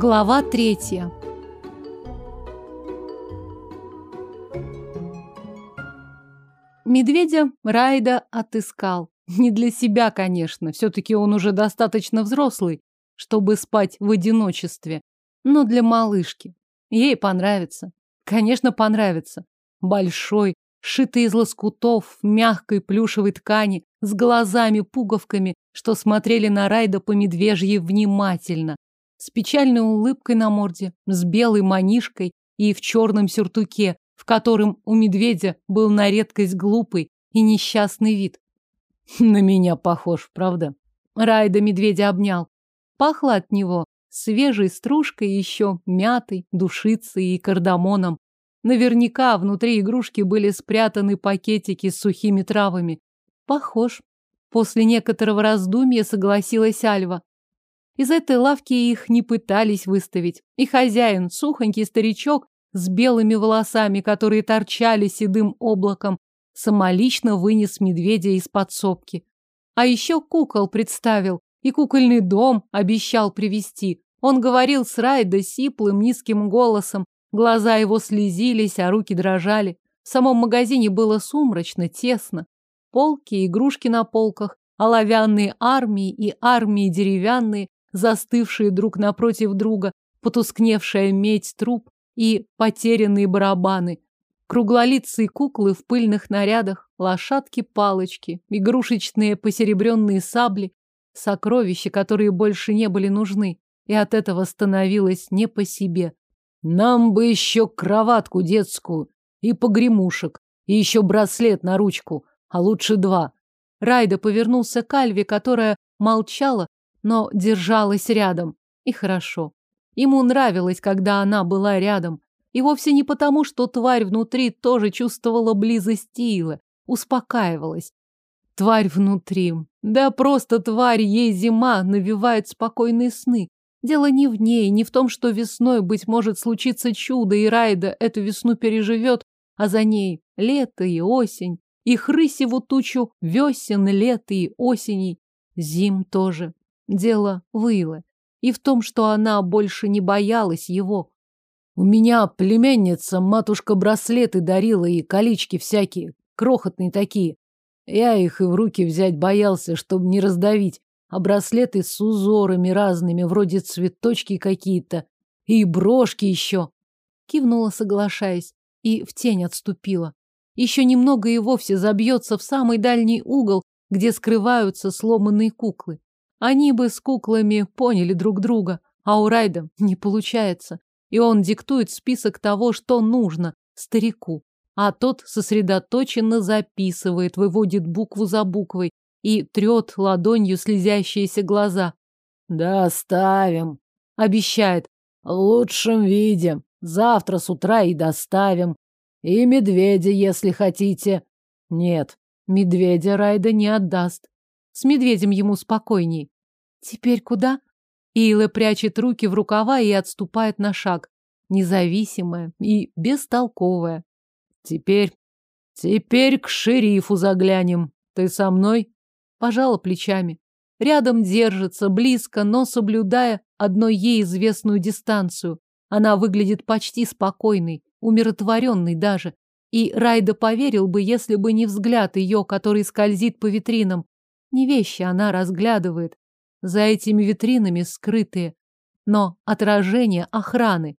Глава третья. Медведя Райда отыскал. Не для себя, конечно, все-таки он уже достаточно взрослый, чтобы спать в одиночестве, но для малышки. Ей понравится. Конечно, понравится. Большой, шитый из лоскутов, мягкой плюшевой ткани, с глазами-пуговками, что смотрели на Райда по медвежьи внимательно, с печальной улыбкой на морде, с белой манишкой и в черном сюртуке, в котором у медведя был на редкость глупый и несчастный вид. На меня похож, правда? Райда медведя обнял. Пахло от него свежей стружкой, еще мятой, душицей и кардамоном. Наверняка внутри игрушки были спрятаны пакетики с сухими травами. Похож. После некоторого раздумья согласилась Альва. Из этой лавки их не пытались выставить. И хозяин, сухонький старичок с белыми волосами, которые торчали седым облаком, самолично вынес медведя из подсобки. А еще кукол представил, и кукольный дом обещал привезти. Он говорил с Райдо сиплым низким голосом, глаза его слезились, а руки дрожали. В самом магазине было сумрачно, тесно. Полки, игрушки на полках, оловянные армии и армии деревянные, застывшие друг напротив друга, потускневшая медь труб и потерянные барабаны, круглолицые куклы в пыльных нарядах, лошадки-палочки, игрушечные посеребренные сабли, сокровища, которые больше не были нужны, и от этого становилось не по себе. Нам бы еще кроватку детскую и погремушек, и еще браслет на ручку, а лучше два. Райда повернулся к Альве, которая молчала, но держалась рядом. И хорошо. Ему нравилось, когда она была рядом. И вовсе не потому, что тварь внутри тоже чувствовала близость Илы, успокаивалась. Тварь внутри. Да просто тварь, ей зима навевает спокойные сны. Дело не в ней, не в том, что весной, быть может, случится чудо, и Райда эту весну переживет, а за ней лето и осень, и хрысеву тучу весен, лет и осеней, зим тоже. Дело выло. И в том, что она больше не боялась его. У меня племянница матушка браслеты дарила и колечки всякие, крохотные такие. Я их и в руки взять боялся, чтобы не раздавить, а браслеты с узорами разными, вроде цветочки какие-то, и брошки еще. Кивнула, соглашаясь, и в тень отступила. Еще немного и вовсе забьется в самый дальний угол, где скрываются сломанные куклы. Они бы с куклами поняли друг друга, а у Райда не получается. И он диктует список того, что нужно старику. А тот сосредоточенно записывает, выводит букву за буквой и трет ладонью слезящиеся глаза. «Доставим», — обещает. «В лучшем виде. Завтра с утра и доставим. И медведя, если хотите». «Нет, медведя Райда не отдаст. С медведем ему спокойней. Теперь куда? Ила прячет руки в рукава и отступает на шаг. Независимая и бестолковая. Теперь... Теперь к шерифу заглянем. Ты со мной? Пожала плечами. Рядом держится, близко, но соблюдая одной ей известную дистанцию. Она выглядит почти спокойной, умиротворенной даже. И Райда поверил бы, если бы не взгляд ее, который скользит по витринам, не вещи она разглядывает. За этими витринами скрытые. Но отражение охраны.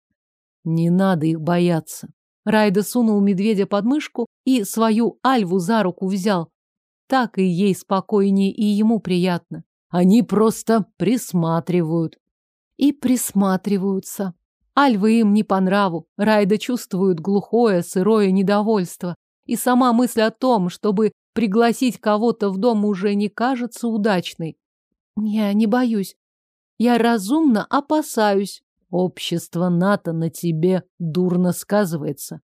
Не надо их бояться. Райда сунул медведя под мышку и свою альву за руку взял. Так и ей спокойнее, и ему приятно. Они просто присматривают. И присматриваются. Альвы им не по нраву. Райда чувствует глухое, сырое недовольство. И сама мысль о том, чтобы пригласить кого-то в дом уже не кажется удачной. Я не боюсь. Я разумно опасаюсь. Общество НАТО на тебе дурно сказывается.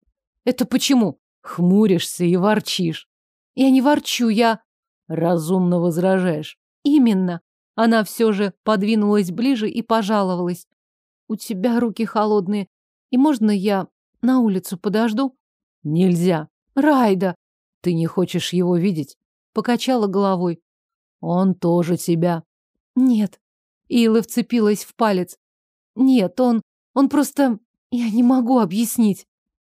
Это почему? Хмуришься и ворчишь. Я не ворчу, я... Разумно возражаешь. Именно. Она все же подвинулась ближе и пожаловалась. У тебя руки холодные. И можно я на улицу подожду? Нельзя. Райда, ты не хочешь его видеть? Покачала головой. Он тоже тебя. Нет. Ила вцепилась в палец. Нет, он... Он просто... Я не могу объяснить.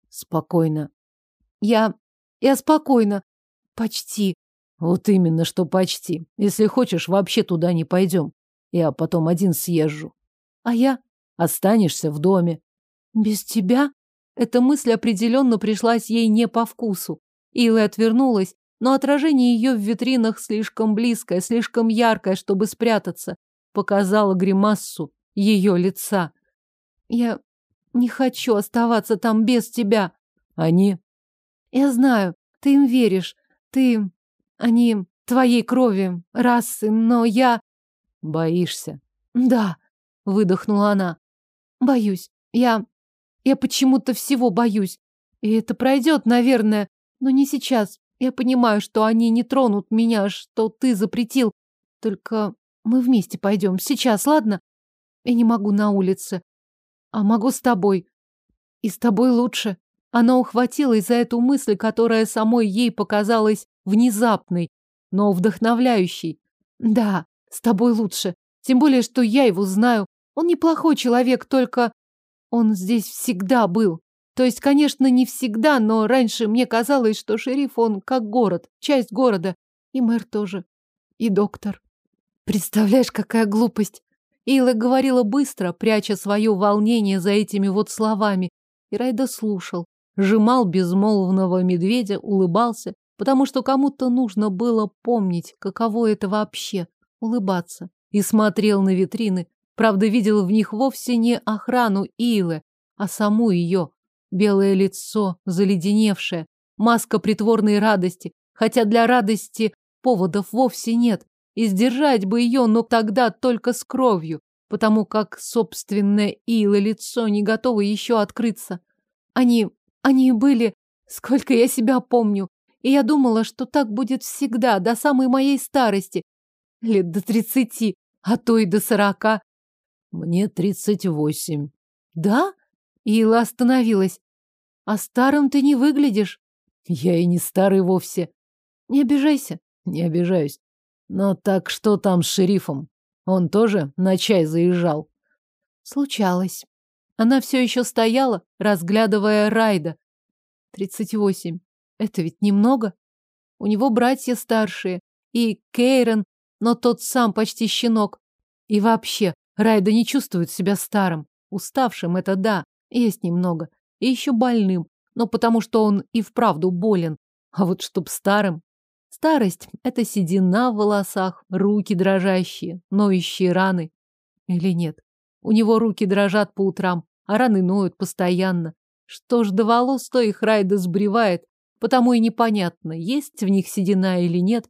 Спокойно. Я... Я спокойно. Почти. Вот именно, что почти. Если хочешь, вообще туда не пойдем. Я потом один съезжу. А я? Останешься в доме. Без тебя? Эта мысль определенно пришлась ей не по вкусу. Илла отвернулась, но отражение ее в витринах слишком близкое, слишком яркое, чтобы спрятаться. Показала гримассу ее лица. Я не хочу оставаться там без тебя. Они? Я знаю, ты им веришь. Ты... Они твоей крови, расы, но я... Боишься? Да, выдохнула она. Боюсь. Я... Я почему-то всего боюсь. И это пройдет, наверное, но не сейчас. Я понимаю, что они не тронут меня, что ты запретил. Только мы вместе пойдем. Сейчас, ладно? Я не могу на улице. А могу с тобой. И с тобой лучше. Она ухватилась за эту мысль, которая самой ей показалась внезапной, но вдохновляющей. Да, с тобой лучше. Тем более, что я его знаю. Он неплохой человек, только он здесь всегда был. То есть, конечно, не всегда, но раньше мне казалось, что шериф он как город, часть города. И мэр тоже. И доктор. Представляешь, какая глупость. Ила говорила быстро, пряча свое волнение за этими вот словами. И Райда слушал, сжимал безмолвного медведя, улыбался, потому что кому-то нужно было помнить, каково это вообще — улыбаться. И смотрел на витрины, правда, видел в них вовсе не охрану Илы, а саму ее. Белое лицо, заледеневшее, маска притворной радости, хотя для радости поводов вовсе нет. И сдержать бы ее, но тогда только с кровью, потому как собственное Илы лицо не готово еще открыться. Они, они были, сколько я себя помню, и я думала, что так будет всегда, до самой моей старости, лет до тридцати, а то и до сорока. Мне тридцать восемь. Да? Ила остановилась. А старым ты не выглядишь. Я и не старый вовсе. Не обижайся. Не обижаюсь. Но так что там с шерифом? Он тоже на чай заезжал? Случалось. Она все еще стояла, разглядывая Райда. Тридцать восемь. Это ведь немного. У него братья старшие. И Кейрон, но тот сам почти щенок. И вообще, Райда не чувствует себя старым. Уставшим это да, есть немного. И еще больным. Но потому что он и вправду болен. А вот чтоб старым, Старость — это седина в волосах, руки дрожащие, ноющие раны. Или нет? У него руки дрожат по утрам, а раны ноют постоянно. Что ж до волос, то их Райда сбривает, потому и непонятно, есть в них седина или нет.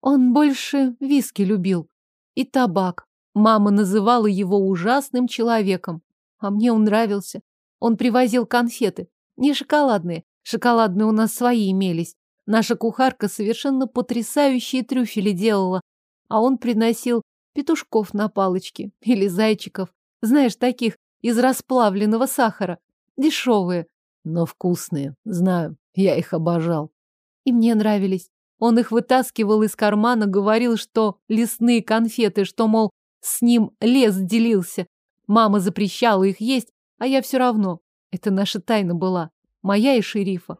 Он больше виски любил. И табак. Мама называла его ужасным человеком. А мне он нравился. Он привозил конфеты. Не шоколадные. Шоколадные у нас свои имелись. Наша кухарка совершенно потрясающие трюфели делала, а он приносил петушков на палочке или зайчиков. Знаешь, таких из расплавленного сахара. Дешевые. Но вкусные. Знаю, я их обожал. И мне нравились. Он их вытаскивал из кармана, говорил, что лесные конфеты, что, мол, с ним лес делился. Мама запрещала их есть, а я все равно. Это наша тайна была. Моя и шерифа.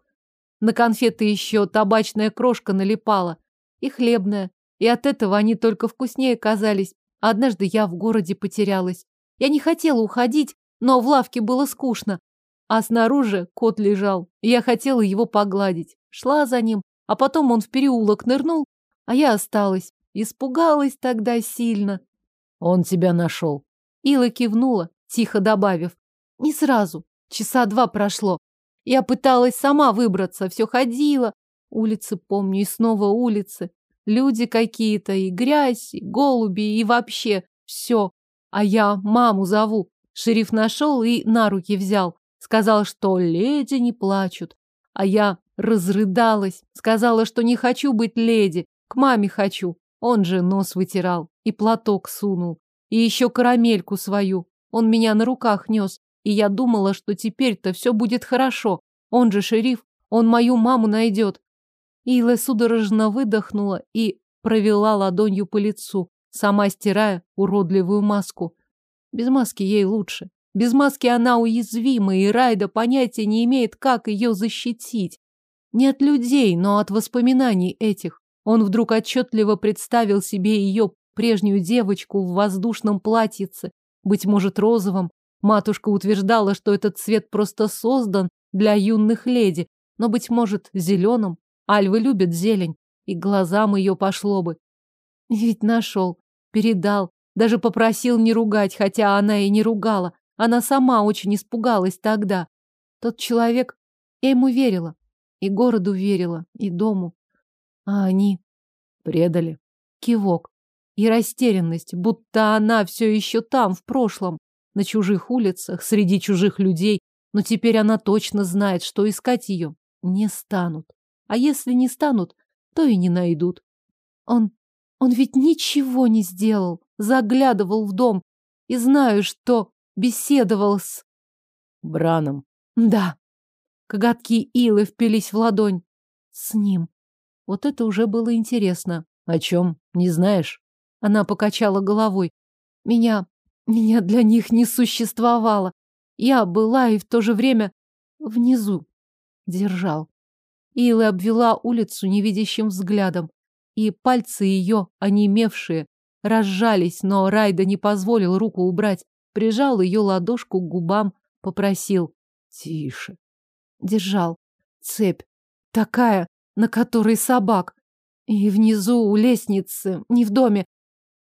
На конфеты еще табачная крошка налипала. И хлебная. И от этого они только вкуснее казались. Однажды я в городе потерялась. Я не хотела уходить, но в лавке было скучно. А снаружи кот лежал. И я хотела его погладить. Шла за ним, а потом он в переулок нырнул, а я осталась. Испугалась тогда сильно. Он тебя нашел. Ила кивнула, тихо добавив. Не сразу. Часа два прошло. Я пыталась сама выбраться, все ходила. Улицы помню, и снова улицы. Люди какие-то, и грязь, и голуби, и вообще все. А я маму зову. Шериф нашел и на руки взял. Сказал, что леди не плачут. А я разрыдалась. Сказала, что не хочу быть леди. К маме хочу. Он же нос вытирал и платок сунул. И еще карамельку свою. Он меня на руках нес. И я думала, что теперь-то все будет хорошо. Он же шериф, он мою маму найдет. Ила судорожно выдохнула и провела ладонью по лицу, сама стирая уродливую маску. Без маски ей лучше. Без маски она уязвима, и Райда понятия не имеет, как ее защитить. Не от людей, но от воспоминаний этих. Он вдруг отчетливо представил себе ее прежнюю девочку в воздушном платьице, быть может, розовом. Матушка утверждала, что этот цвет просто создан для юных леди, но, быть может, зеленым. Альвы любят зелень, и глазам ее пошло бы. Ведь нашел, передал, даже попросил не ругать, хотя она и не ругала. Она сама очень испугалась тогда. Тот человек, я ему верила. И городу верила, и дому. А они предали. Кивок. И растерянность, будто она все еще там, в прошлом, на чужих улицах, среди чужих людей, но теперь она точно знает, что искать ее не станут. А если не станут, то и не найдут. Он... он ведь ничего не сделал, заглядывал в дом, и знаю, что беседовал с... Браном. Да. Коготки Илы впились в ладонь. С ним. Вот это уже было интересно. О чем? Не знаешь? Она покачала головой. Меня... меня для них не существовало. Я была и в то же время внизу. Держал. Ила обвела улицу невидящим взглядом, и пальцы ее, онемевшие, разжались, но Райда не позволил руку убрать, прижал ее ладошку к губам, попросил «Тише». Держал. Цепь. Такая, на которой собак. И внизу, у лестницы, не в доме.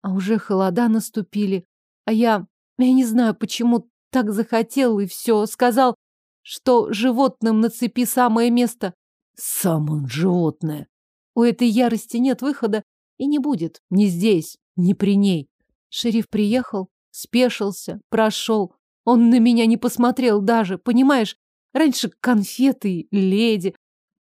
А уже холода наступили. А я... Я не знаю, почему так захотел и все. Сказал, что животным на цепи самое место. Сам он животное. У этой ярости нет выхода и не будет. Ни здесь, ни при ней. Шериф приехал, спешился, прошел. Он на меня не посмотрел даже, понимаешь? Раньше конфеты, леди.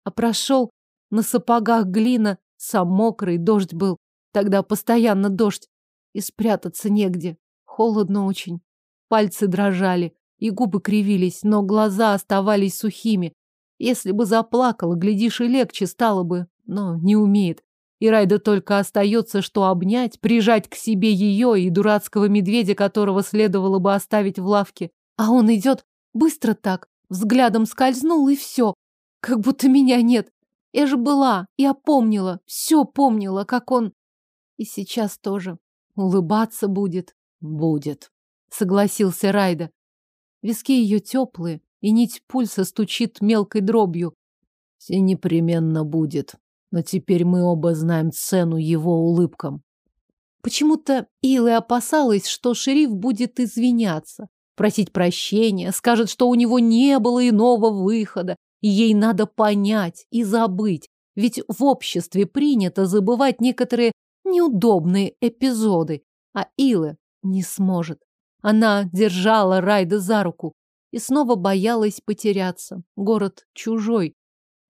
А прошел на сапогах глина, сам мокрый, дождь был. Тогда постоянно дождь. И спрятаться негде. Холодно очень. Пальцы дрожали, и губы кривились, но глаза оставались сухими. Если бы заплакала, глядишь, и легче стало бы, но не умеет. И Райда только остается, что обнять, прижать к себе ее и дурацкого медведя, которого следовало бы оставить в лавке. А он идет быстро так, взглядом скользнул, и все. Как будто меня нет. Я же была, я помнила, все помнила, как он... И сейчас тоже. Улыбаться будет. Будет, согласился Райда. Виски ее теплые, и нить пульса стучит мелкой дробью. Все непременно будет. Но теперь мы оба знаем цену его улыбкам. Почему-то Илы опасалась, что шериф будет извиняться, просить прощения, скажет, что у него не было иного выхода, и ей надо понять и забыть. Ведь в обществе принято забывать некоторые неудобные эпизоды, а Илы не сможет. Она держала Райда за руку и снова боялась потеряться. Город чужой,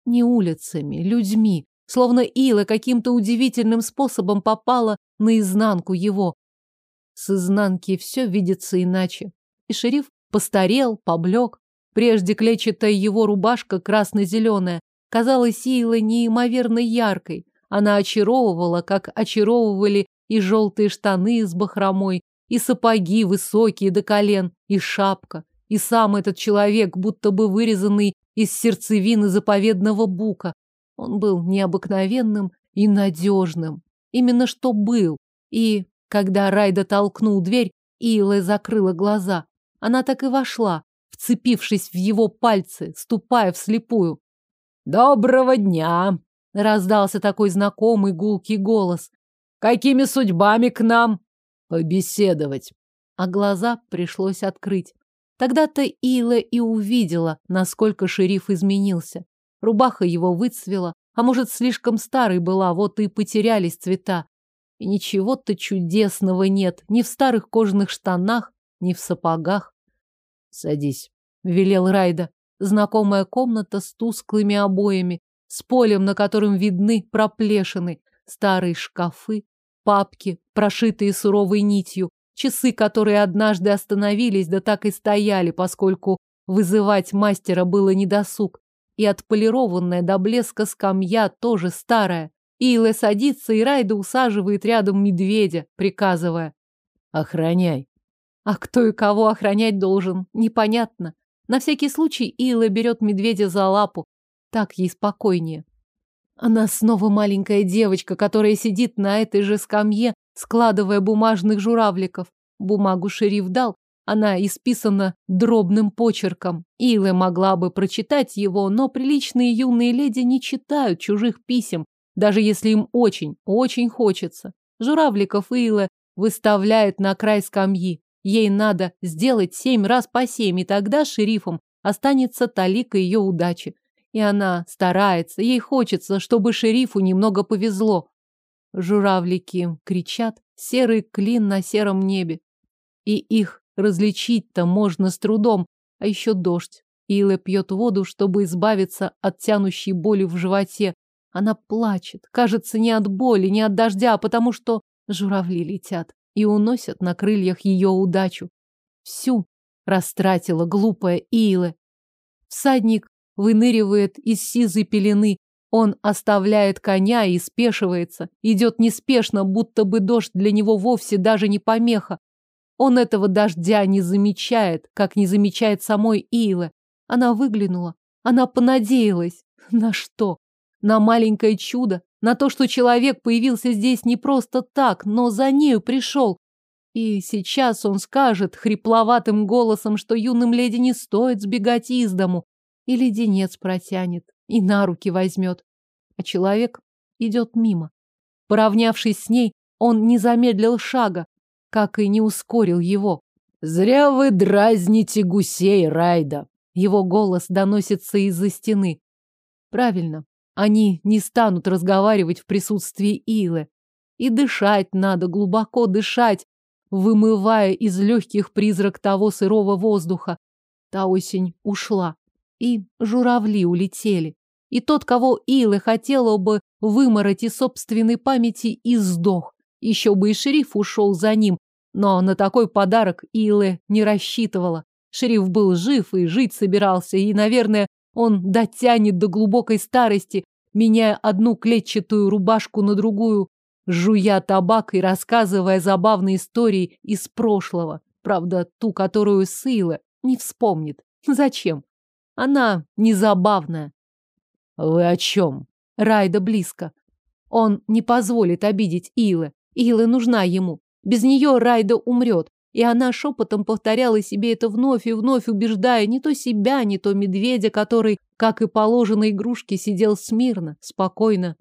не улицами, людьми, словно Ила каким-то удивительным способом попала наизнанку его. С изнанки все видится иначе. И шериф постарел, поблек. Прежде клетчатая его рубашка красно-зеленая казалась Ила неимоверно яркой. Она очаровывала, как очаровывали и желтые штаны с бахромой, и сапоги высокие до колен, и шапка, и сам этот человек, будто бы вырезанный из сердцевины заповедного бука. Он был необыкновенным и надежным. Именно что был. И, когда Райда толкнул дверь, Ила закрыла глаза. Она так и вошла, вцепившись в его пальцы, ступая вслепую. «Доброго дня!» — раздался такой знакомый гулкий голос. «Какими судьбами к нам?» «Побеседовать». А глаза пришлось открыть. Тогда-то Ила и увидела, насколько шериф изменился. Рубаха его выцвела, а может, слишком старой была, вот и потерялись цвета. И ничего-то чудесного нет ни в старых кожаных штанах, ни в сапогах. «Садись», — велел Райда. Знакомая комната с тусклыми обоями, с полем, на котором видны проплешины, старые шкафы, папки, прошитые суровой нитью, Часы, которые однажды остановились, да так и стояли, поскольку вызывать мастера было недосуг. И отполированная до блеска скамья тоже старая. Илэ садится, и Райда усаживает рядом медведя, приказывая. «Охраняй». А кто и кого охранять должен, непонятно. На всякий случай Ила берет медведя за лапу. Так ей спокойнее. Она снова маленькая девочка, которая сидит на этой же скамье, складывая бумажных журавликов. Бумагу шериф дал, она исписана дробным почерком. Илэ могла бы прочитать его, но приличные юные леди не читают чужих писем, даже если им очень, очень хочется. Журавликов Илэ выставляет на край скамьи. Ей надо сделать семь раз по семь, и тогда шерифом останется талика ее удачи. И она старается, ей хочется, чтобы шерифу немного повезло. Журавлики кричат, серый клин на сером небе. И их различить-то можно с трудом, а еще дождь. Ила пьет воду, чтобы избавиться от тянущей боли в животе. Она плачет, кажется, не от боли, не от дождя, а потому что журавли летят и уносят на крыльях ее удачу. Всю растратила глупая Ила. Всадник выныривает из сизой пелены. Он оставляет коня и спешивается. Идет неспешно, будто бы дождь для него вовсе даже не помеха. Он этого дождя не замечает, как не замечает самой Илы. Она выглянула. Она понадеялась. На что? На маленькое чудо? На то, что человек появился здесь не просто так, но за нею пришел. И сейчас он скажет хрипловатым голосом, что юным леди не стоит сбегать из дому, и леденец протянет, и на руки возьмет. А человек идет мимо. Поравнявшись с ней, он не замедлил шага, как и не ускорил его. «Зря вы дразните гусей, Райда!» Его голос доносится из-за стены. Правильно, они не станут разговаривать в присутствии Илы. И дышать надо, глубоко дышать, вымывая из легких призрак того сырого воздуха. Та осень ушла и журавли улетели. И тот, кого Илы хотела бы вымороть из собственной памяти, и сдох. Еще бы и шериф ушел за ним, но на такой подарок Илы не рассчитывала. Шериф был жив и жить собирался, и, наверное, он дотянет до глубокой старости, меняя одну клетчатую рубашку на другую, жуя табак и рассказывая забавные истории из прошлого. Правда, ту, которую Сыла не вспомнит. Зачем? Она незабавная. Вы о чем? Райда близко. Он не позволит обидеть Илы. Илы нужна ему. Без нее Райда умрет. И она шепотом повторяла себе это вновь и вновь, убеждая не то себя, не то медведя, который, как и положено игрушке, сидел смирно, спокойно.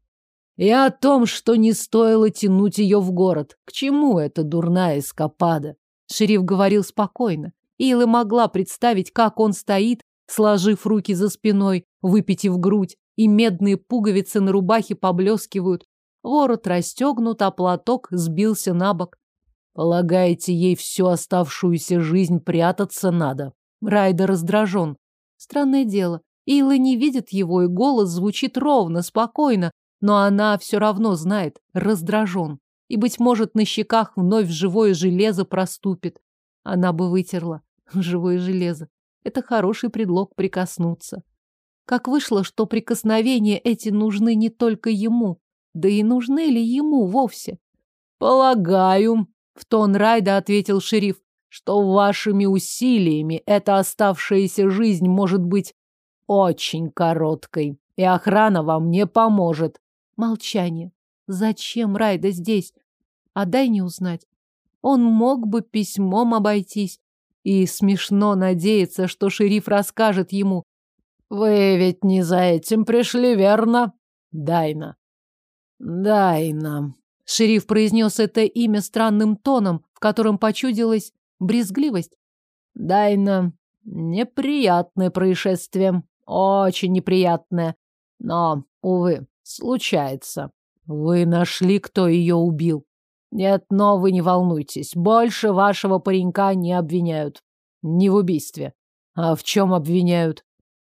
И о том, что не стоило тянуть ее в город. К чему эта дурная эскапада? Шериф говорил спокойно. Илы могла представить, как он стоит, сложив руки за спиной, выпитив грудь, и медные пуговицы на рубахе поблескивают. Ворот расстегнут, а платок сбился на бок. Полагаете, ей всю оставшуюся жизнь прятаться надо? Райда раздражен. Странное дело. Ила не видит его, и голос звучит ровно, спокойно, но она все равно знает, раздражен. И, быть может, на щеках вновь живое железо проступит. Она бы вытерла живое железо. Это хороший предлог прикоснуться. Как вышло, что прикосновения эти нужны не только ему, да и нужны ли ему вовсе? Полагаю, в тон Райда ответил шериф, что вашими усилиями эта оставшаяся жизнь может быть очень короткой, и охрана вам не поможет. Молчание. Зачем Райда здесь? А дай не узнать. Он мог бы письмом обойтись, и смешно надеяться, что шериф расскажет ему. Вы ведь не за этим пришли, верно? Дайна. Дайна. Шериф произнес это имя странным тоном, в котором почудилась брезгливость. Дайна. Неприятное происшествие. Очень неприятное. Но, увы, случается. Вы нашли, кто ее убил? Нет, но вы не волнуйтесь. Больше вашего паренька не обвиняют. Не в убийстве. А в чем обвиняют?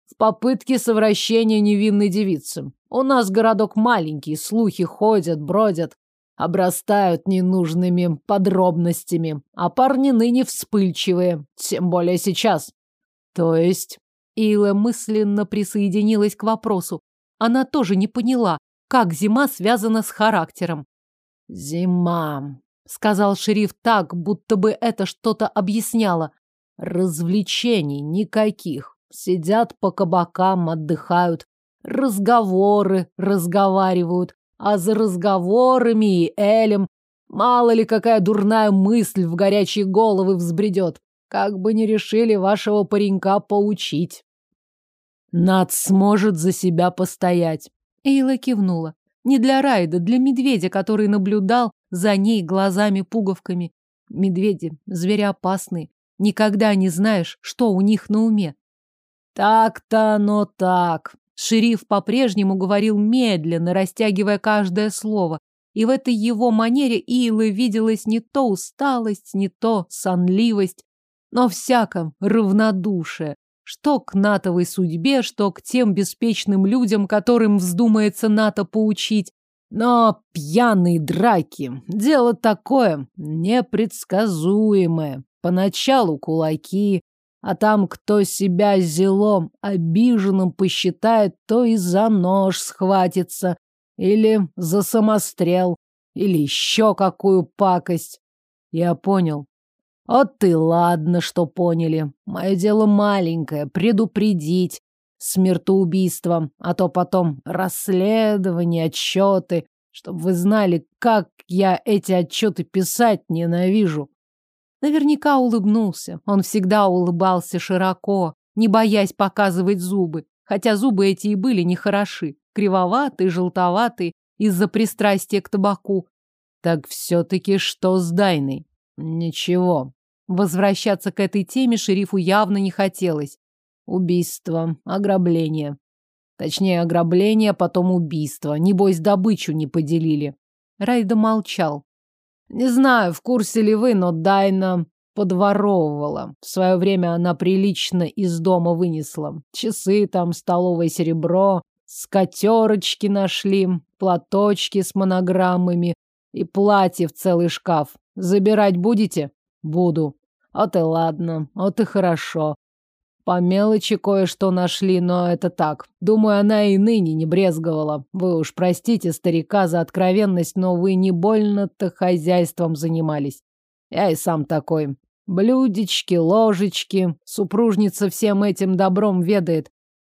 В попытке совращения невинной девицы. У нас городок маленький, слухи ходят, бродят, обрастают ненужными подробностями. А парни ныне вспыльчивые, тем более сейчас. То есть... Ила мысленно присоединилась к вопросу. Она тоже не поняла, как зима связана с характером. Зима. сказал шериф так, будто бы это что-то объясняло. Развлечений никаких. Сидят по кабакам, отдыхают. Разговоры разговаривают. А за разговорами и Элем мало ли какая дурная мысль в горячие головы взбредет. Как бы не решили вашего паренька поучить. Над сможет за себя постоять. Эйла кивнула. Не для Райда, для медведя, который наблюдал за ней глазами-пуговками. Медведи — звери опасные. Никогда не знаешь, что у них на уме. Так-то оно так. Шериф по-прежнему говорил медленно, растягивая каждое слово. И в этой его манере Илы виделась не то усталость, не то сонливость, но всяком равнодушие. Что к натовой судьбе, что к тем беспечным людям, которым вздумается НАТО поучить. Но пьяные драки – дело такое, непредсказуемое. Поначалу кулаки, а там кто себя зелом обиженным посчитает, то и за нож схватится, или за самострел, или еще какую пакость. Я понял, вот ты ладно, что поняли. Мое дело маленькое — предупредить смертоубийством, а то потом расследование, отчеты, чтобы вы знали, как я эти отчеты писать ненавижу. Наверняка улыбнулся. Он всегда улыбался широко, не боясь показывать зубы, хотя зубы эти и были нехороши, кривоватые, желтоватые, из-за пристрастия к табаку. Так все-таки что с Дайной? Ничего, Возвращаться к этой теме шерифу явно не хотелось. Убийство, ограбление. Точнее, ограбление, потом убийство. Небось, добычу не поделили. Райда молчал. Не знаю, в курсе ли вы, но Дайна подворовывала. В свое время она прилично из дома вынесла. Часы там, столовое серебро, скатерочки нашли, платочки с монограммами и платье в целый шкаф. Забирать будете? Буду. Вот и ладно, вот и хорошо. По мелочи кое-что нашли, но это так. Думаю, она и ныне не брезговала. Вы уж простите старика за откровенность, но вы не больно-то хозяйством занимались. Я и сам такой. Блюдечки, ложечки. Супружница всем этим добром ведает.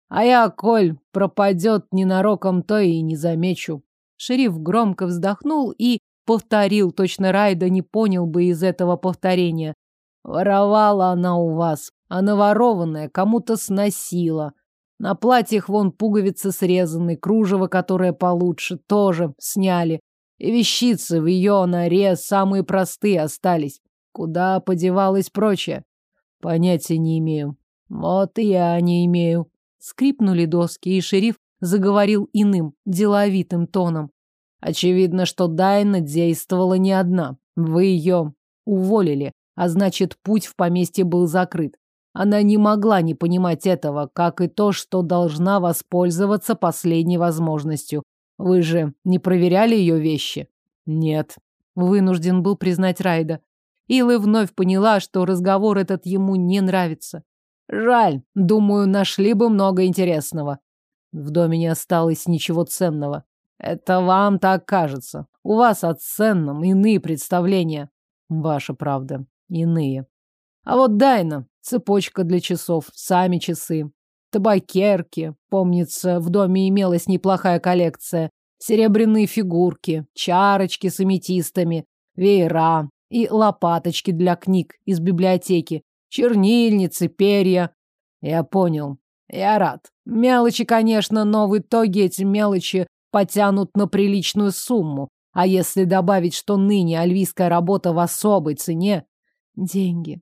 А я, коль пропадет ненароком, то и не замечу. Шериф громко вздохнул и повторил, точно Райда не понял бы из этого повторения. Воровала она у вас, а наворованная кому-то сносила. На платьях вон пуговицы срезаны, кружево, которое получше, тоже сняли. И вещицы в ее норе самые простые остались. Куда подевалось прочее? Понятия не имею. Вот и я не имею. Скрипнули доски, и шериф заговорил иным, деловитым тоном. Очевидно, что Дайна действовала не одна. Вы ее уволили, а значит, путь в поместье был закрыт. Она не могла не понимать этого, как и то, что должна воспользоваться последней возможностью. Вы же не проверяли ее вещи? Нет. Вынужден был признать Райда. Илы вновь поняла, что разговор этот ему не нравится. Жаль. Думаю, нашли бы много интересного. В доме не осталось ничего ценного. Это вам так кажется. У вас о ценном иные представления. Ваша правда иные. А вот Дайна, цепочка для часов, сами часы, табакерки, помнится, в доме имелась неплохая коллекция, серебряные фигурки, чарочки с аметистами, веера и лопаточки для книг из библиотеки, чернильницы, перья. Я понял. Я рад. Мелочи, конечно, но в итоге эти мелочи потянут на приличную сумму. А если добавить, что ныне альвийская работа в особой цене, Деньги.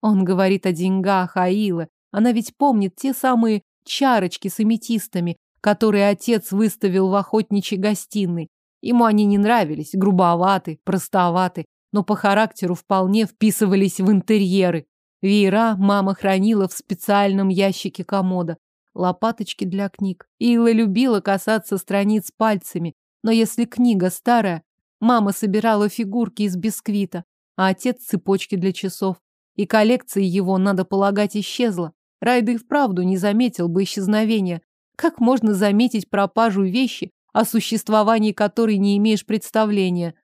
Он говорит о деньгах Аилы. Она ведь помнит те самые чарочки с аметистами, которые отец выставил в охотничьей гостиной. Ему они не нравились, грубоваты, простоваты, но по характеру вполне вписывались в интерьеры. Веера мама хранила в специальном ящике комода. Лопаточки для книг. Ила любила касаться страниц пальцами, но если книга старая, мама собирала фигурки из бисквита, а отец цепочки для часов. И коллекция его, надо полагать, исчезла. Райда и вправду не заметил бы исчезновения. Как можно заметить пропажу вещи, о существовании которой не имеешь представления?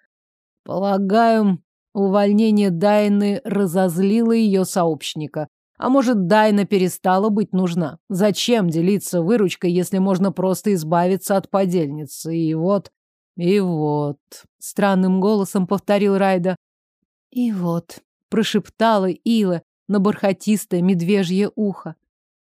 Полагаю, Увольнение Дайны разозлило ее сообщника. А может, Дайна перестала быть нужна? Зачем делиться выручкой, если можно просто избавиться от подельницы? И вот... И вот... Странным голосом повторил Райда. И вот... Прошептала Ила на бархатистое медвежье ухо.